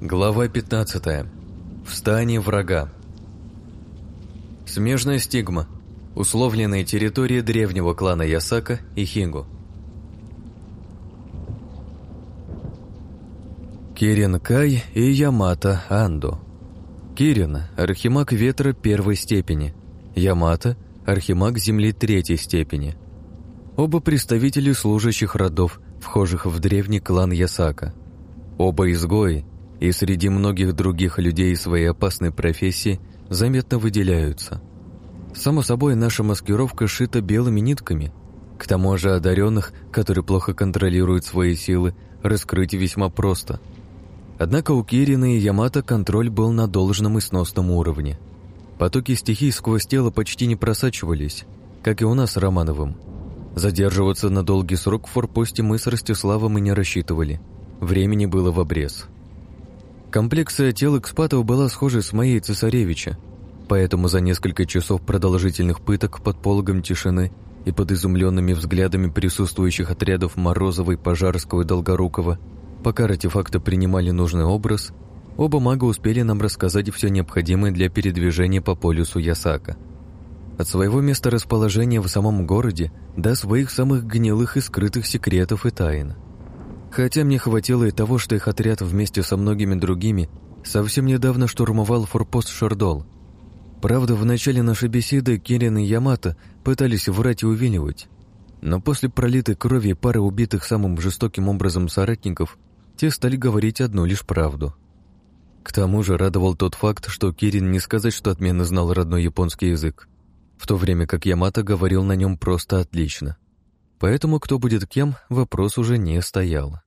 Глава 15. В врага. Смежная стигма. Условленные территории древнего клана Ясака и Хингу. Кирин Кай и Ямата Андо. Кирин – архимаг ветра первой степени. Ямата – архимаг земли третьей степени. Оба представители служащих родов, вхожих в древний клан Ясака. Оба изгои – и среди многих других людей своей опасной профессии заметно выделяются. Само собой, наша маскировка шита белыми нитками. К тому же одаренных, которые плохо контролируют свои силы, раскрыть весьма просто. Однако у Кирина и Ямато контроль был на должном и сносном уровне. Потоки стихий сквозь тело почти не просачивались, как и у нас с Романовым. Задерживаться на долгий срок в форпосте мы с Ростиславом и не рассчитывали. Времени было в обрез. Комплекция тел экспатов была схожа с моей цесаревича, поэтому за несколько часов продолжительных пыток под пологом тишины и под изумленными взглядами присутствующих отрядов Морозова и Пожарского и Долгорукова, пока артефакты принимали нужный образ, оба мага успели нам рассказать все необходимое для передвижения по полюсу Ясака. От своего места расположения в самом городе до своих самых гнилых и скрытых секретов и тайн – Хотя мне хватило и того, что их отряд вместе со многими другими совсем недавно штурмовал форпост Шардол. Правда, в начале нашей беседы Кирин и Ямато пытались врать и увиливать. Но после пролитой крови пары убитых самым жестоким образом соратников, те стали говорить одну лишь правду. К тому же радовал тот факт, что Кирин не сказать, что отменно знал родной японский язык, в то время как Ямато говорил на нем просто отлично. Поэтому кто будет кем, вопрос уже не стоял.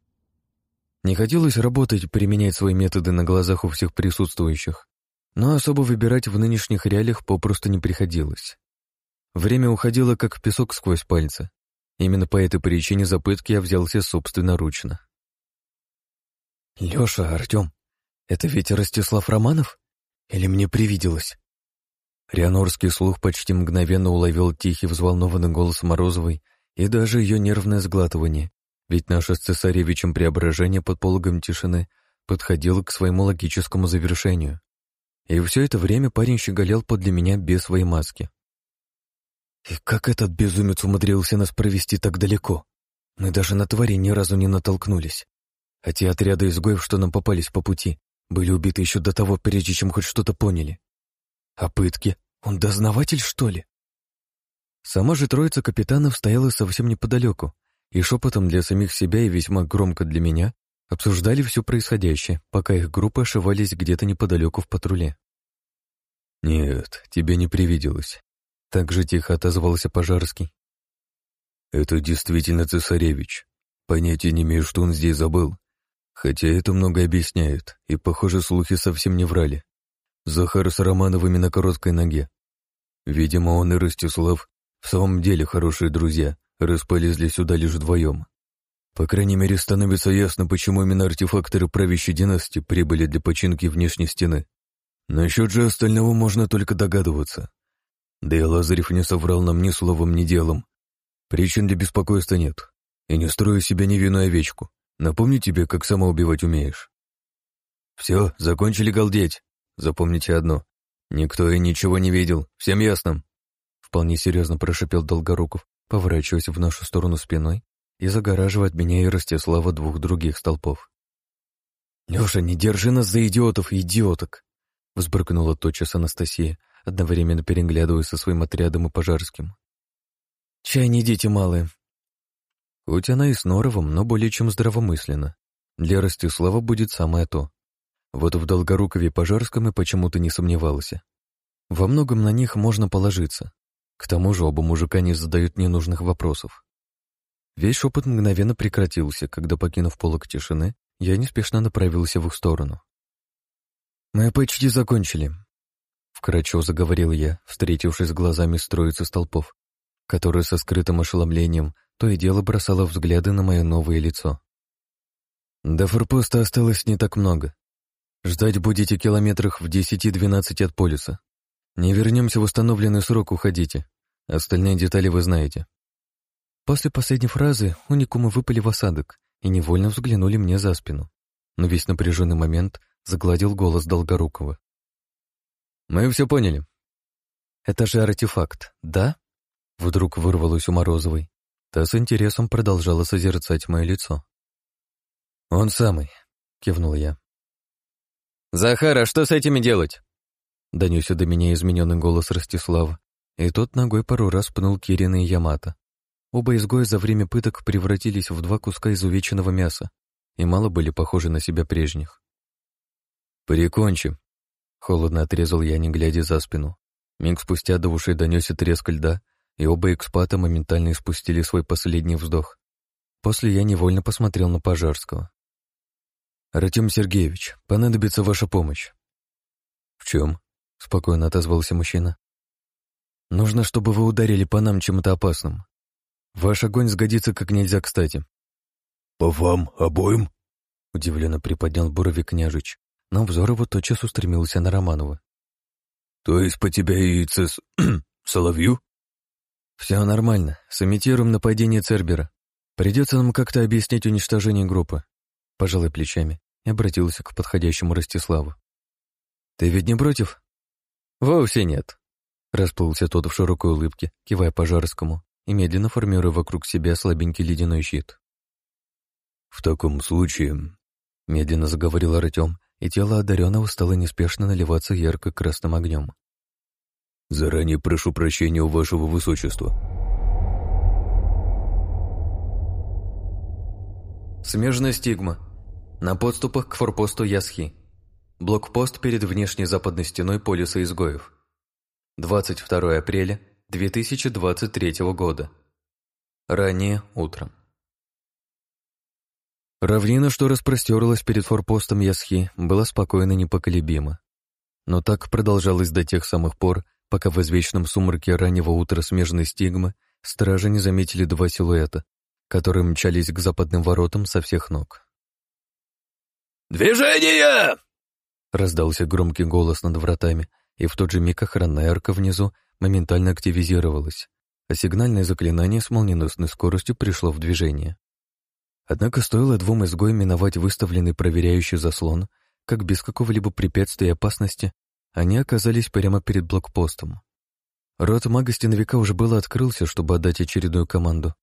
Не хотелось работать, применять свои методы на глазах у всех присутствующих, но особо выбирать в нынешних реалиях попросту не приходилось. Время уходило как песок сквозь пальцы. Именно по этой причине за пытки я взялся собственноручно. «Лёша, Артём, это ведь Ростислав Романов? Или мне привиделось?» Рианорский слух почти мгновенно уловил тихий взволнованный голос Морозовой и даже ее нервное сглатывание, ведь наше с цесаревичем преображение под пологом тишины подходило к своему логическому завершению. И все это время парень щеголял подле меня без своей маски. И как этот безумец умудрился нас провести так далеко? Мы даже на твари ни разу не натолкнулись. А те отряды изгоев, что нам попались по пути, были убиты еще до того, прежде чем хоть что-то поняли. А пытки? Он дознаватель, что ли? Сама же троица капитанов стояла совсем неподалеку и шепотом для самих себя и весьма громко для меня обсуждали все происходящее, пока их группы ошивались где-то неподалеку в патруле. «Нет, тебе не привиделось», — так же тихо отозвался Пожарский. «Это действительно цесаревич. Понятия не имею, что он здесь забыл. Хотя это много объясняет, и, похоже, слухи совсем не врали. Захар с Романовыми на короткой ноге. Видимо, он и Ростислав в самом деле хорошие друзья, раз полезли сюда лишь вдвоем. По крайней мере, становится ясно, почему именно артефакторы правящей династии прибыли для починки внешней стены. Насчет же остального можно только догадываться. Да и Лазарев не соврал нам ни словом, ни делом. Причин для беспокойства нет. И не строю себя невинную овечку. Напомни тебе, как сама убивать умеешь. Все, закончили галдеть. Запомните одно. Никто и ничего не видел. Всем ясно? Вполне серьезно прошипел Долгоруков, поворачиваясь в нашу сторону спиной и загораживая от меня и Ростислава двух других столпов. «Леша, не держи нас за идиотов и идиоток!» — взбрыкнула тотчас Анастасия, одновременно переглядываясь со своим отрядом и пожарским. «Чай не дети малые!» Хоть она и с Норовым, но более чем здравомысленно. Для Ростислава будет самое то. Вот в Долгорукове Пожарском и почему-то не сомневался. Во многом на них можно положиться. К тому же оба мужика не задают ненужных вопросов. Весь шепот мгновенно прекратился, когда, покинув полок тишины, я неспешно направился в их сторону. «Мы почти закончили», — вкратчиво заговорил я, встретившись глазами с троицей столпов, которая со скрытым ошеломлением то и дело бросала взгляды на мое новое лицо. До форпоста осталось не так много. Ждать будете километрах в 10-12 от полюса. Не вернемся в установленный срок, уходите. Остальные детали вы знаете. После последней фразы уникумы выпали в осадок и невольно взглянули мне за спину. Но весь напряженный момент — загладил голос Долгорукова. «Мы все поняли». «Это же артефакт, да?» Вдруг вырвалось у Морозовой. Та с интересом продолжала созерцать мое лицо. «Он самый», — кивнул я. «Захар, а что с этими делать?» Донесся до меня измененный голос Ростислава, и тот ногой пару раз пнул Кирина и Ямата. Оба изгоя за время пыток превратились в два куска изувеченного мяса и мало были похожи на себя прежних. «Прикончим», — холодно отрезал я, не глядя за спину. Миг спустя до ушей донесся треск льда, и оба экспата моментально испустили свой последний вздох. После я невольно посмотрел на Пожарского. «Артем Сергеевич, понадобится ваша помощь». «В чем?» — спокойно отозвался мужчина. «Нужно, чтобы вы ударили по нам чем-то опасным. Ваш огонь сгодится как нельзя кстати». «По вам обоим?» — удивленно приподнял брови княжич, но взор его тотчас устремился на Романова. «То есть по тебя и цес... Соловью?» «Все нормально. Сымитируем нападение Цербера. Придется нам как-то объяснить уничтожение группы». Пожалуй плечами и обратился к подходящему Ростиславу. «Ты ведь не против?» «Вовсе нет», — расплылся тот в широкой улыбке, кивая Пожарскому и медленно формируя вокруг себя слабенький ледяной щит. «В таком случае...» — медленно заговорил Артем, и тело одаренного стало неспешно наливаться ярко-красным огнем. Заранее прошу прощения у вашего высочества. Смежная стигма. На подступах к форпосту Ясхи. Блокпост перед внешней западной стеной полюса изгоев. 22 апреля 2023 года. Ранее утром. Равнина, что распростерлась перед форпостом Ясхи, была спокойно непоколебима. Но так продолжалось до тех самых пор, пока в извечном сумраке раннего утра смежной стигмы стражи не заметили два силуэта, которые мчались к западным воротам со всех ног. «Движение!» Раздался громкий голос над вратами, и в тот же миг охранная арка внизу моментально активизировалась, а сигнальное заклинание с молниеносной скоростью пришло в движение. Однако стоило двум изгоям миновать выставленный проверяющий заслон, как без какого-либо препятствия и опасности они оказались прямо перед блокпостом. Рот мага-стеновика уже было открылся, чтобы отдать очередную команду.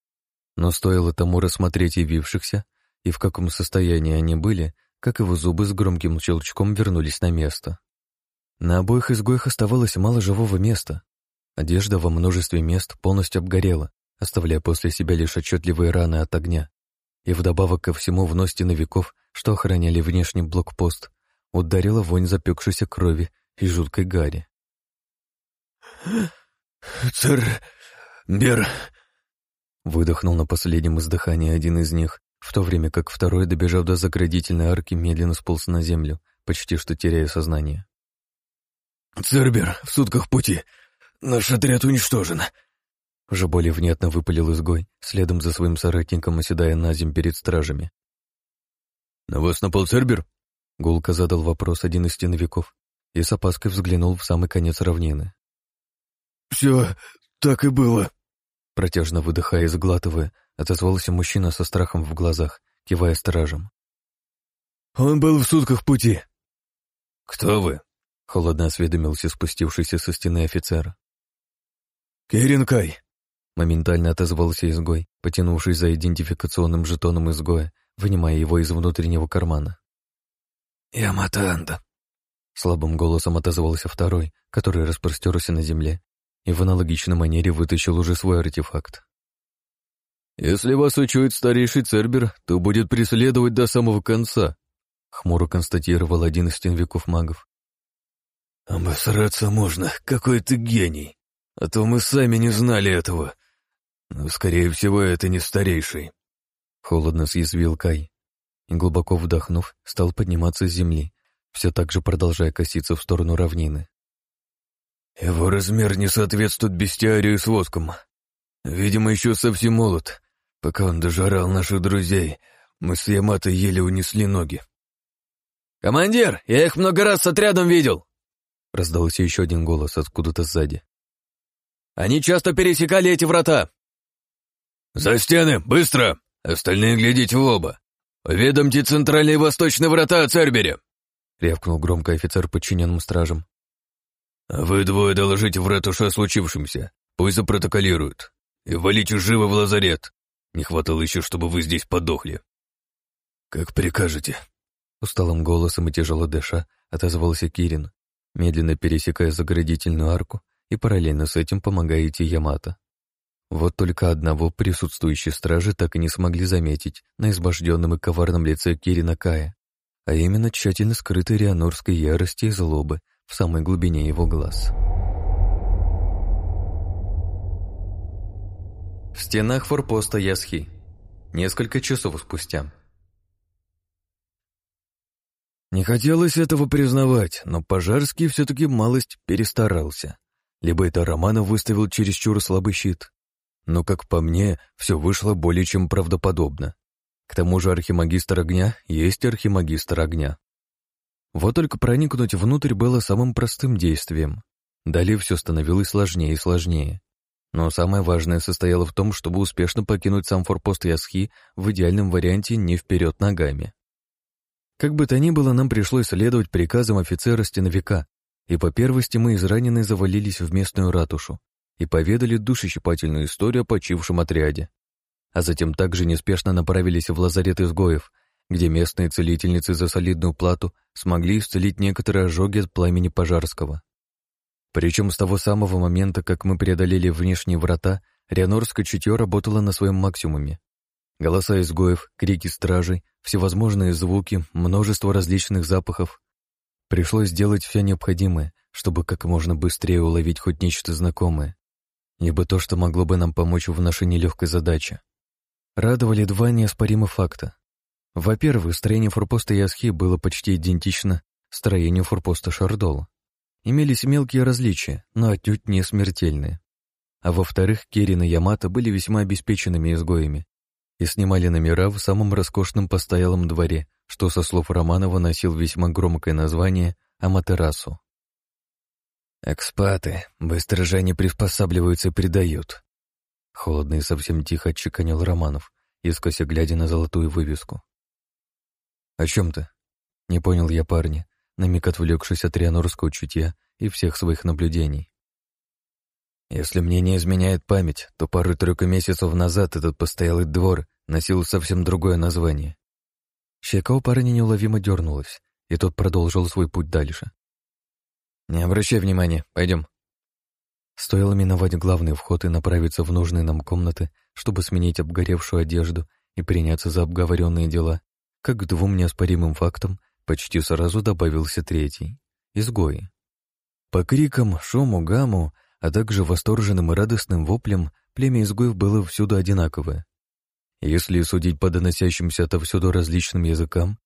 Но стоило тому рассмотреть явившихся, и в каком состоянии они были, как его зубы с громким щелчком вернулись на место. На обоих изгоях оставалось мало живого места. Одежда во множестве мест полностью обгорела, оставляя после себя лишь отчетливые раны от огня. И вдобавок ко всему вновь стеновиков, что охраняли внешний блокпост, ударила вонь запекшейся крови и жуткой гари. «Цер... Бер...» Выдохнул на последнем издыхании один из них, в то время как второй, добежав до заградительной арки, медленно сполз на землю, почти что теряя сознание. «Цербер, в сутках пути. Наш отряд уничтожен». Уже более внятно выпалил изгой, следом за своим соратником оседая на земь перед стражами. «На вас напал Цербер?» Гулко задал вопрос один из стеновиков, и с опаской взглянул в самый конец равнины. «Все так и было», — протяжно выдыхая и сглатывая, отозвался мужчина со страхом в глазах, кивая стражем. «Он был в сутках пути». «Кто вы?» — холодно осведомился спустившийся со стены офицер. «Керенкай», — моментально отозвался изгой, потянувшись за идентификационным жетоном изгоя, вынимая его из внутреннего кармана. «Яматанда», Слабым голосом отозвался второй, который распростерся на земле и в аналогичной манере вытащил уже свой артефакт. «Если вас учует старейший Цербер, то будет преследовать до самого конца», — хмуро констатировал один из стенвиков магов. «Обосраться можно, какой ты гений! А то мы сами не знали этого. Но, скорее всего, это не старейший». Холодно съязвил Кай и, глубоко вдохнув, стал подниматься с земли, все так же продолжая коситься в сторону равнины. «Его размер не соответствует бестиарию с воском. Видимо, еще совсем молод. Пока он дожарал наших друзей, мы с Яматой еле унесли ноги». «Командир, я их много раз с отрядом видел!» Раздался еще один голос откуда-то сзади. «Они часто пересекали эти врата!» «За стены, быстро! Остальные глядите в оба! Уведомьте центральные и восточные врата о Цербере!» — рявкнул громко офицер подчиненным стражам. «Вы двое доложите в ратуше о случившемся. Пусть запротоколируют. И валите живо в лазарет. Не хватало еще, чтобы вы здесь подохли». «Как прикажете», — усталым голосом и тяжело дыша отозвался Кирин, медленно пересекая заградительную арку и параллельно с этим помогая идти Ямато. Вот только одного присутствующей стражи так и не смогли заметить на избожденном и коварном лице Кирина Кая, а именно тщательно скрытой рианорской ярости и злобы в самой глубине его глаз. В стенах форпоста Ясхи. Несколько часов спустя. Не хотелось этого признавать, но Пожарский все-таки малость перестарался. Либо это Романов выставил чересчур слабый щит, но, как по мне, все вышло более чем правдоподобно. К тому же архимагистр огня есть архимагистр огня. Вот только проникнуть внутрь было самым простым действием. Далее все становилось сложнее и сложнее. Но самое важное состояло в том, чтобы успешно покинуть сам форпост Ясхи в идеальном варианте не вперед ногами. Как бы то ни было, нам пришлось следовать приказам офицера-стеновика, и по первости мы израненные завалились в местную ратушу, и поведали душещипательную историю о почившем отряде. А затем также неспешно направились в лазарет изгоев, где местные целительницы за солидную плату смогли исцелить некоторые ожоги от пламени Пожарского. Причем с того самого момента, как мы преодолели внешние врата, рианорское чутье работало на своем максимуме. Голоса изгоев, крики стражей, всевозможные звуки, множество различных запахов. Пришлось сделать все необходимое, чтобы как можно быстрее уловить хоть нечто знакомое, ибо то, что могло бы нам помочь в нашей нелегкой задаче. Радовали два неоспоримых факта. Во-первых, строение форпоста Ясхи было почти идентично строению форпоста Шардол. Имелись мелкие различия, но отнюдь не смертельные. А во-вторых, Кирин и Ямато были весьма обеспеченными изгоями и снимали номера в самом роскошном постоялом дворе, что, со слов Романова, носил весьма громкое название Аматерасу. «Экспаты быстро же они приспосабливаются и предают», — холодно и совсем тихо отчеканил Романов, искося глядя на золотую вывеску. «О чем ты?» — не понял я парня, на миг отвлекшись от рианорского чутья и всех своих наблюдений. Если мне не изменяет память, то пару-тройку месяцев назад этот постоялый двор носил совсем другое название. Щека у парня неуловимо дернулась, и тот продолжил свой путь дальше. «Не обращай внимания, пойдем». Стоило миновать главный вход и направиться в нужные нам комнаты, чтобы сменить обгоревшую одежду и приняться за обговоренные дела, как к двум неоспоримым фактам почти сразу добавился третий — изгои. По крикам, шуму, гамму, а также восторженным и радостным воплем племя изгоев было всюду одинаковое. Если судить по доносящимся отовсюду различным языкам,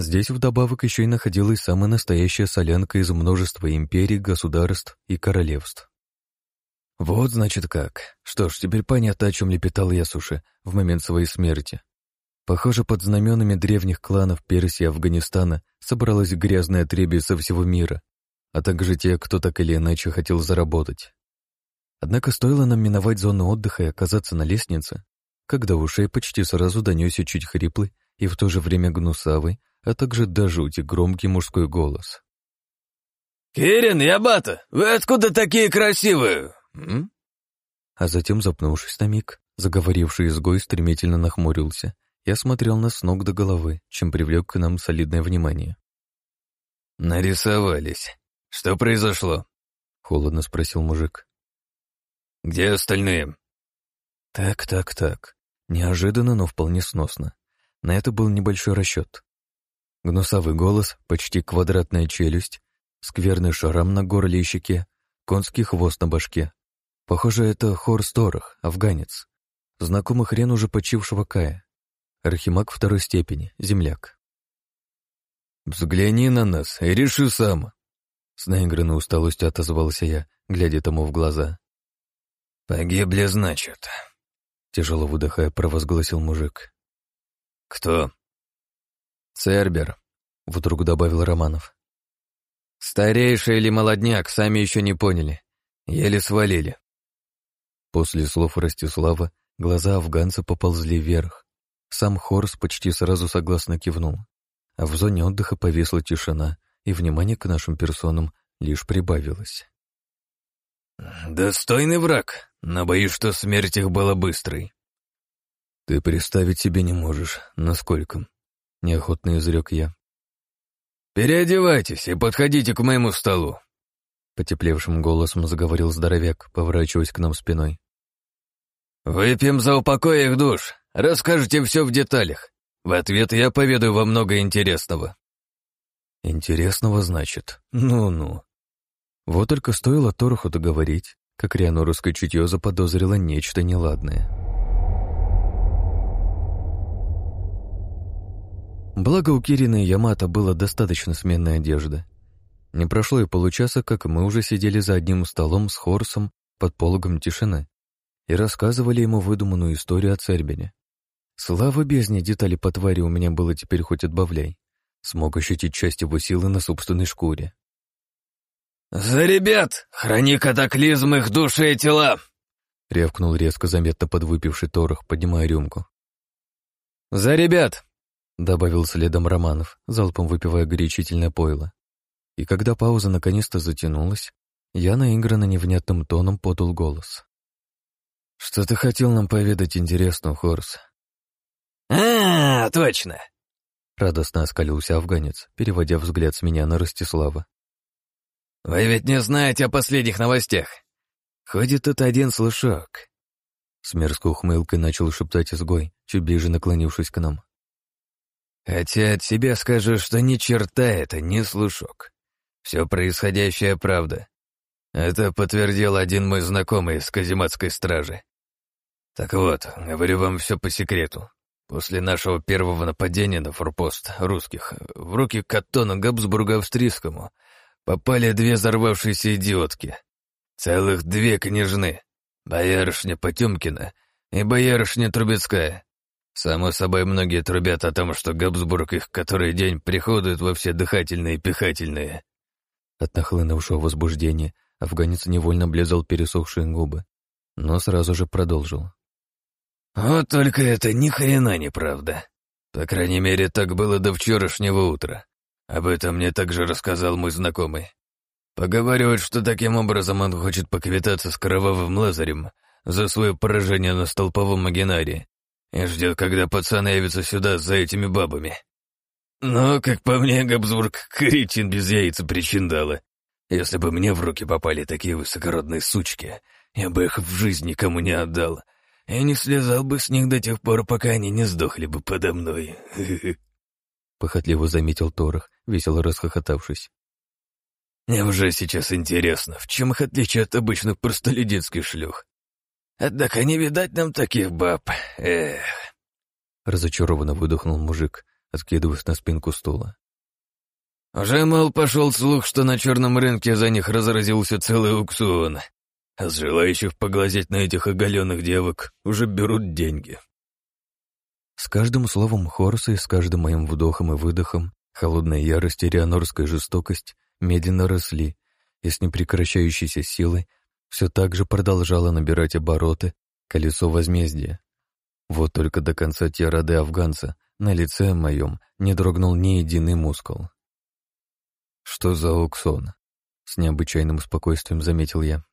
Здесь вдобавок еще и находилась самая настоящая солянка из множества империй, государств и королевств. Вот значит как. Что ж, теперь понятно, о чем лепетал Ясуши в момент своей смерти. Похоже, под знаменами древних кланов Персии и Афганистана собралась грязная отребье со всего мира, а также те, кто так или иначе хотел заработать. Однако стоило нам миновать зону отдыха и оказаться на лестнице, когда в ушей почти сразу донесся чуть хриплый и в то же время гнусавый, а также до жути громкий мужской голос. «Кирин, Ябата, вы откуда такие красивые?» М? А затем, запнувшись на миг, заговоривший изгой стремительно нахмурился и осмотрел нас с ног до головы, чем привлек к нам солидное внимание. «Нарисовались. Что произошло?» — холодно спросил мужик. «Где остальные?» «Так, так, так. Неожиданно, но вполне сносно. На это был небольшой расчет. Гнусавый голос, почти квадратная челюсть, скверный шрам на горле и щеке, конский хвост на башке. Похоже, это Хор Сторох, афганец. Знакомый хрен уже почившего Кая. Архимаг второй степени, земляк. «Взгляни на нас и реши сам», — с наигранной усталостью отозвался я, глядя тому в глаза. «Погибли, значит», — тяжело выдыхая, провозгласил мужик. «Кто?» «Цербер», — вдруг добавил Романов. «Старейший или молодняк, сами еще не поняли. Еле свалили». После слов Ростислава глаза афганца поползли вверх. Сам Хорс почти сразу согласно кивнул. А в зоне отдыха повесла тишина, и внимание к нашим персонам лишь прибавилось. «Достойный враг, но боюсь, что смерть их была быстрой». «Ты представить себе не можешь, насколько», — неохотно изрек я. «Переодевайтесь и подходите к моему столу», — потеплевшим голосом заговорил здоровяк, поворачиваясь к нам спиной. «Выпьем за упокой их душ, расскажете все в деталях. В ответ я поведаю вам много интересного». «Интересного, значит? Ну-ну». Вот только стоило Тороху договорить, как рианоруское чутье заподозрило нечто неладное. Благо у Кирина и Ямата было достаточно сменной одежды. Не прошло и получаса, как мы уже сидели за одним столом с Хорсом под пологом тишины и рассказывали ему выдуманную историю о Цербине. Слава бездне, детали по твари у меня было теперь хоть отбавляй. Смог ощутить часть его силы на собственной шкуре. «За ребят! Храни катаклизм их души и тела!» — ревкнул резко заметно подвыпивший Торох, поднимая рюмку. «За ребят!» добавил следом Романов, залпом выпивая горячительное пойло. И когда пауза наконец-то затянулась, я наигранно невнятным тоном подал голос. «Что ты хотел нам поведать интересного, Хорс?» «А, точно!» Радостно оскалился афганец, переводя взгляд с меня на Ростислава. «Вы ведь не знаете о последних новостях. Ходит тут один слушок». С мерзкой ухмылкой начал шептать изгой, чуть ближе наклонившись к нам. Хотя от себя скажу, что ни черта это не слушок. Все происходящее правда. Это подтвердил один мой знакомый из казематской стражи. Так вот, говорю вам все по секрету. После нашего первого нападения на форпост русских в руки Каттона Габсбурга Австрийскому попали две взорвавшиеся идиотки. Целых две княжны. Боярышня Потемкина и боярышня Трубецкая. Само собой, многие трубят о том, что Габсбург их который день приходует во все дыхательные и пихательные. От нахлынувшего возбуждения афганец невольно облизал пересохшие губы, но сразу же продолжил. Вот только это ни хрена не правда. По крайней мере, так было до вчерашнего утра. Об этом мне также рассказал мой знакомый. Поговаривают, что таким образом он хочет поквитаться с кровавым Лазарем за свое поражение на столповом Магинаре и ждет, когда пацан явится сюда за этими бабами. Но, как по мне, Габсбург кретин без яйца причин дала. Если бы мне в руки попали такие высокородные сучки, я бы их в жизни никому не отдал. И не слезал бы с них до тех пор, пока они не сдохли бы подо мной. Похотливо заметил Торох, весело расхохотавшись. Мне уже сейчас интересно, в чем их отличие от обычных простолюдинских шлюх. Однако не видать нам таких баб. Эх. Разочарованно выдохнул мужик, откидываясь на спинку стула. Уже, мол, пошел слух, что на черном рынке за них разразился целый аукцион. А с желающих поглазеть на этих оголенных девок уже берут деньги. С каждым словом Хорса и с каждым моим вдохом и выдохом холодная ярость и рианорская жестокость медленно росли и с непрекращающейся силой все так же продолжало набирать обороты колесо возмездия. Вот только до конца тирады афганца на лице моем не дрогнул ни единый мускул. «Что за ауксон?» — с необычайным спокойствием заметил я.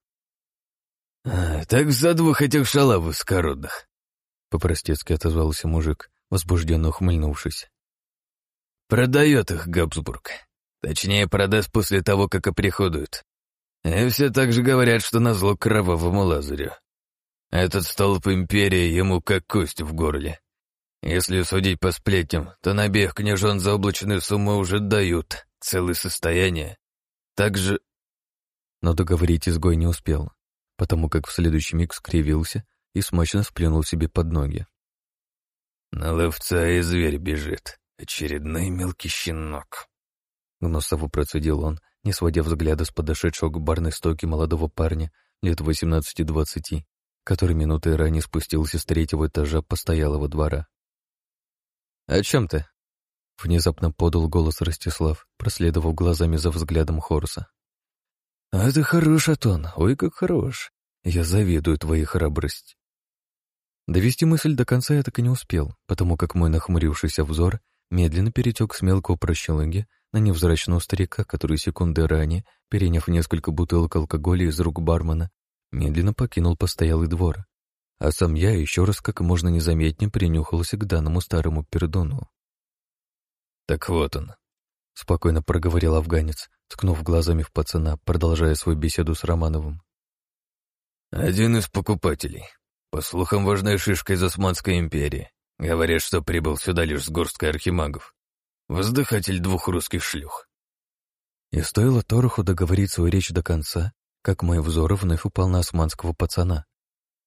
«А, «Так за двух этих шалавов скородных», — по-простецки отозвался мужик, возбужденно ухмыльнувшись. «Продает их Габсбург. Точнее, продаст после того, как оприходуют. И все так же говорят, что назло кровавому Лазарю. Этот столб империи ему как кость в горле. Если судить по сплетням, то на обеих за облачную сумму уже дают целое состояние. Так же... Но договорить изгой не успел, потому как в следующий миг скривился и смачно сплюнул себе под ноги. На ловца и зверь бежит. Очередной мелкий щенок. Гнусово процедил он, не сводя взгляда с подошедшего к барной стойке молодого парня лет 18-20, который минутой ранее спустился с третьего этажа постоялого двора. «О чем ты?» — внезапно подал голос Ростислав, проследовав глазами за взглядом Хорса. «А ты хорош, Атон, ой, как хорош. Я завидую твоей храбрость». Довести мысль до конца я так и не успел, потому как мой нахмурившийся взор медленно перетек с мелкого прощелыги на невзрачного старика, который секунды ранее, переняв несколько бутылок алкоголя из рук бармена, медленно покинул постоялый двор. А сам я еще раз как можно незаметнее принюхался к данному старому пердону. «Так вот он», — спокойно проговорил афганец, ткнув глазами в пацана, продолжая свою беседу с Романовым. «Один из покупателей. По слухам, важная шишка из Османской империи. Говорят, что прибыл сюда лишь с горсткой архимагов. Воздыхатель двух русских шлюх». И стоило Тороху договорить свою речь до конца, как мой взор вновь упал на османского пацана.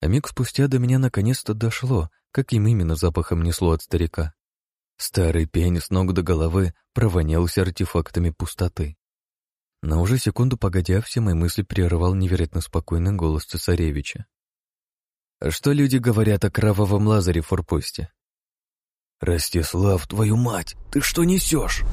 А миг спустя до меня наконец-то дошло, каким именно запахом несло от старика. Старый пень с ног до головы провонялся артефактами пустоты. Но уже секунду погодя, все мои мысли прерывал невероятно спокойный голос цесаревича. «А что люди говорят о кровавом лазаре в форпосте?» «Ростислав, твою мать, ты что несешь?»